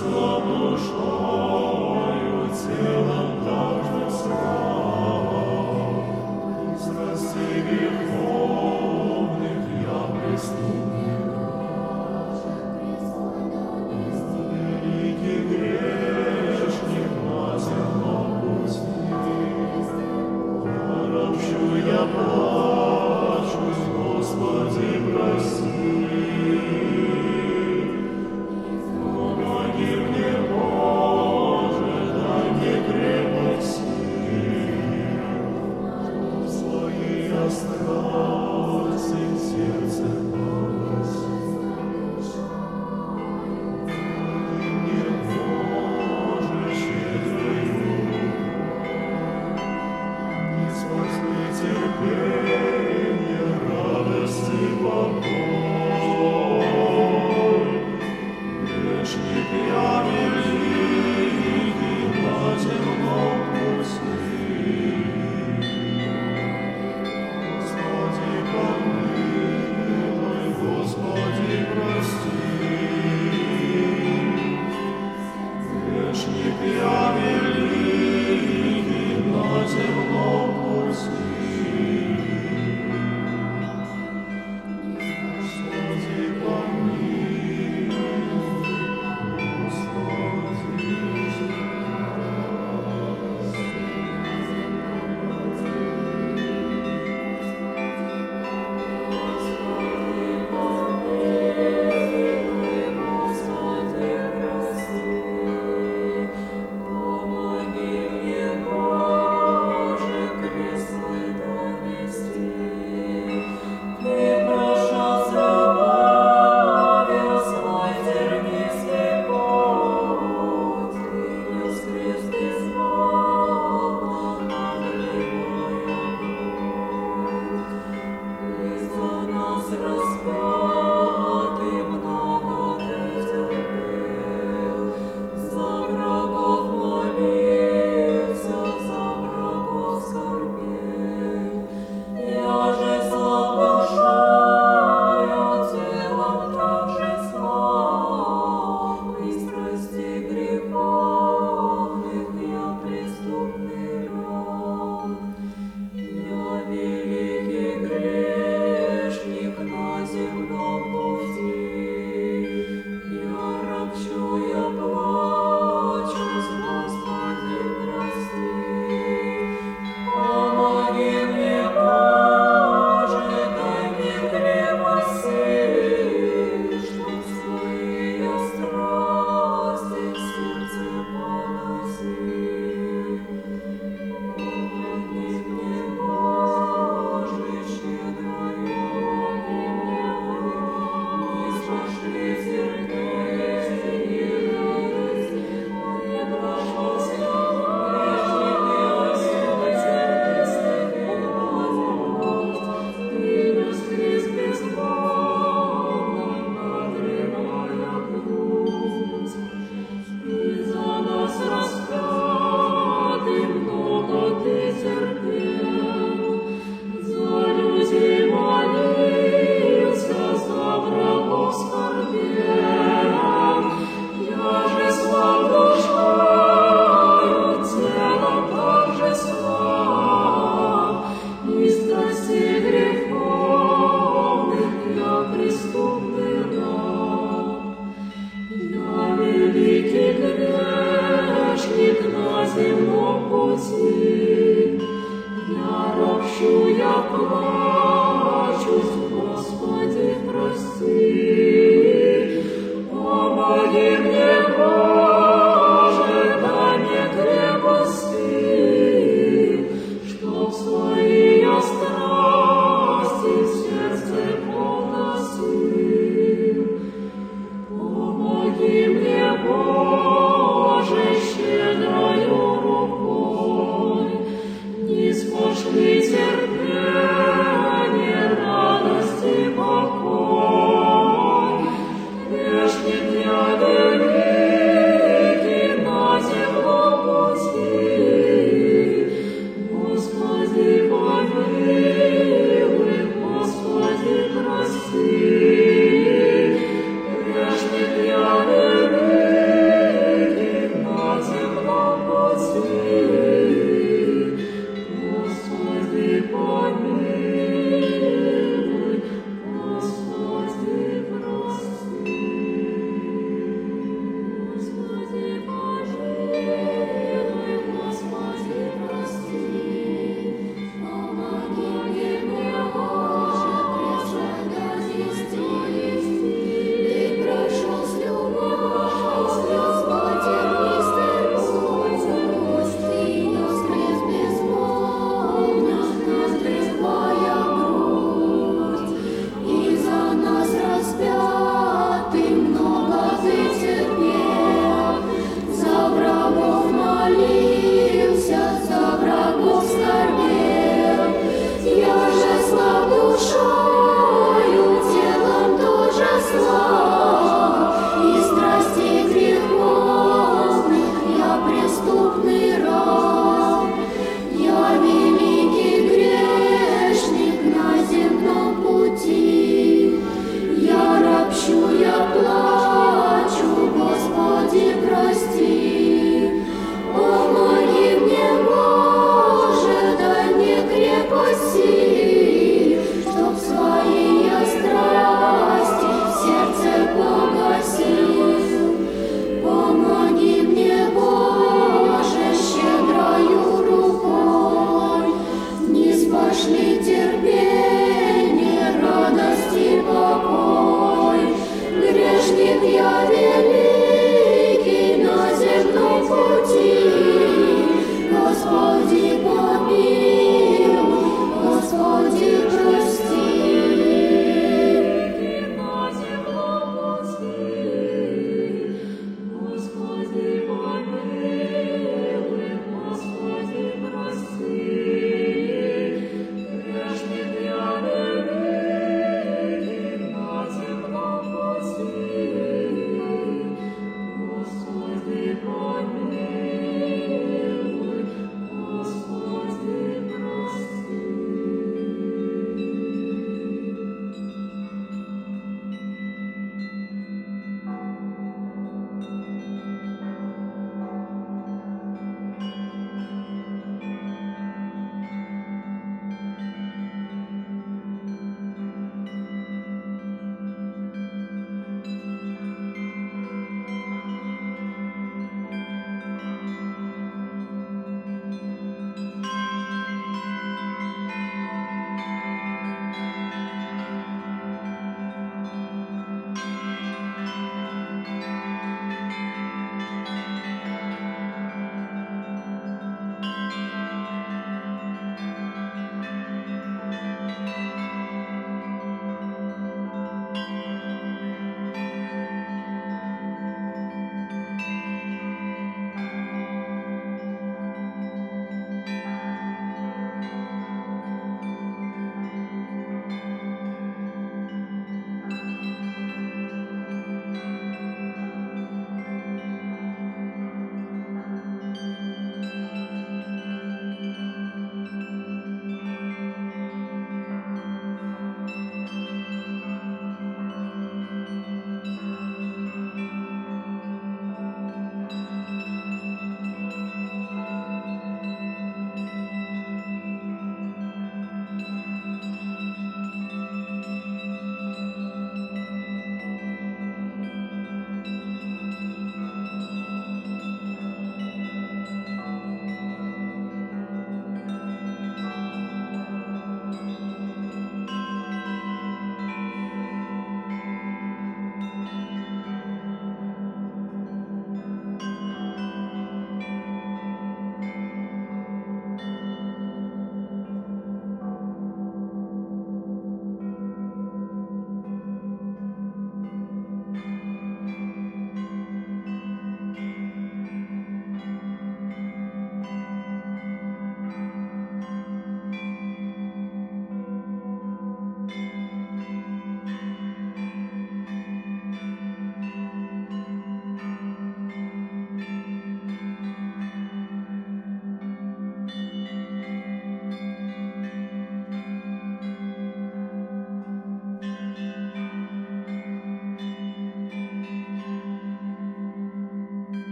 Славу, You be all не спошли терпеть. Пошли терпеть.